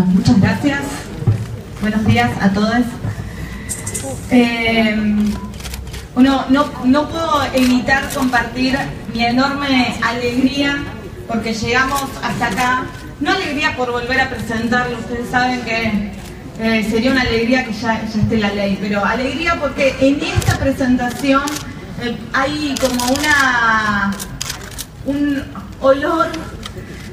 Muchas gracias. Buenos días a todos. Eh, uno, no, no puedo evitar compartir mi enorme alegría porque llegamos hasta acá. No alegría por volver a presentarlo, ustedes saben que eh, sería una alegría que ya, ya esté la ley, pero alegría porque en esta presentación eh, hay como una un olor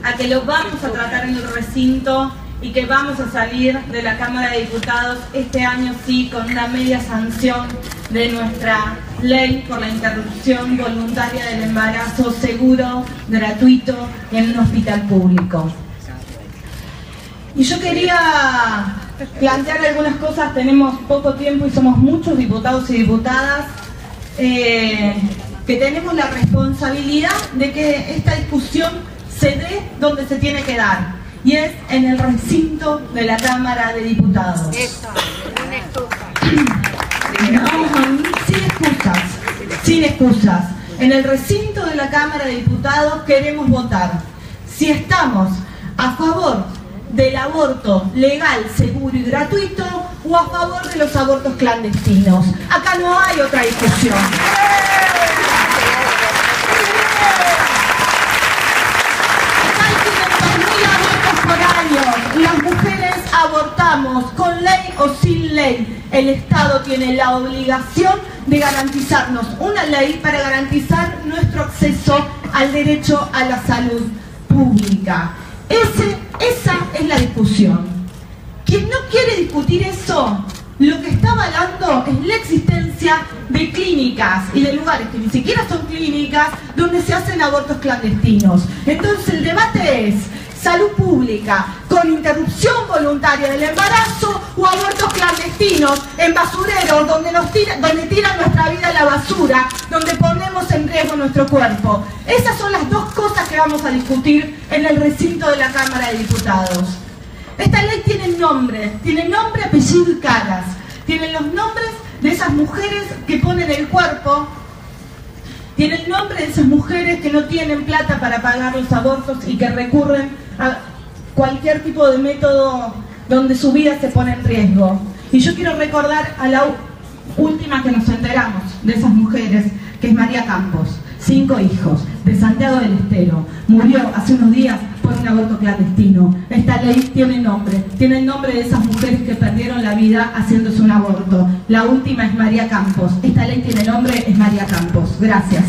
a que lo vamos a tratar en el recinto y que vamos a salir de la Cámara de Diputados este año sí con una media sanción de nuestra ley por la interrupción voluntaria del embarazo seguro, gratuito en un hospital público. Y yo quería plantear algunas cosas, tenemos poco tiempo y somos muchos diputados y diputadas eh, que tenemos la responsabilidad de que esta discusión se dé donde se tiene que dar y es en el recinto de la Cámara de Diputados. sin excusas, sin excusas. En el recinto de la Cámara de Diputados queremos votar. Si estamos a favor del aborto legal, seguro y gratuito o a favor de los abortos clandestinos. Acá no hay otra discusión. Con ley o sin ley. El Estado tiene la obligación de garantizarnos una ley para garantizar nuestro acceso al derecho a la salud pública. Esa es la discusión. Quien no quiere discutir eso, lo que está avalando es la existencia de clínicas y de lugares que ni siquiera son clínicas donde se hacen abortos clandestinos. Entonces el debate es salud pública con interrupción voluntaria del embarazo o abortos clandestinos en basureros donde, nos donde tiran nuestra vida a la basura, donde ponemos en riesgo nuestro cuerpo. Esas son las dos cosas que vamos a discutir en el recinto de la Cámara de Diputados. Esta ley tiene nombre, tiene nombre, apellido y caras. Tiene los nombres de esas mujeres que ponen el cuerpo tiene el nombre de esas mujeres que no tienen plata para pagar los abortos y que recurren a cualquier tipo de método donde su vida se pone en riesgo. Y yo quiero recordar a la última que nos enteramos de esas mujeres, que es María Campos, cinco hijos, de Santiago del Estero. Murió hace unos días por un aborto clandestino. Esta ley tiene nombre, tiene el nombre de esas mujeres que perdieron la vida haciéndose un aborto. La última es María Campos. Esta ley tiene nombre, es María Campos. Gracias.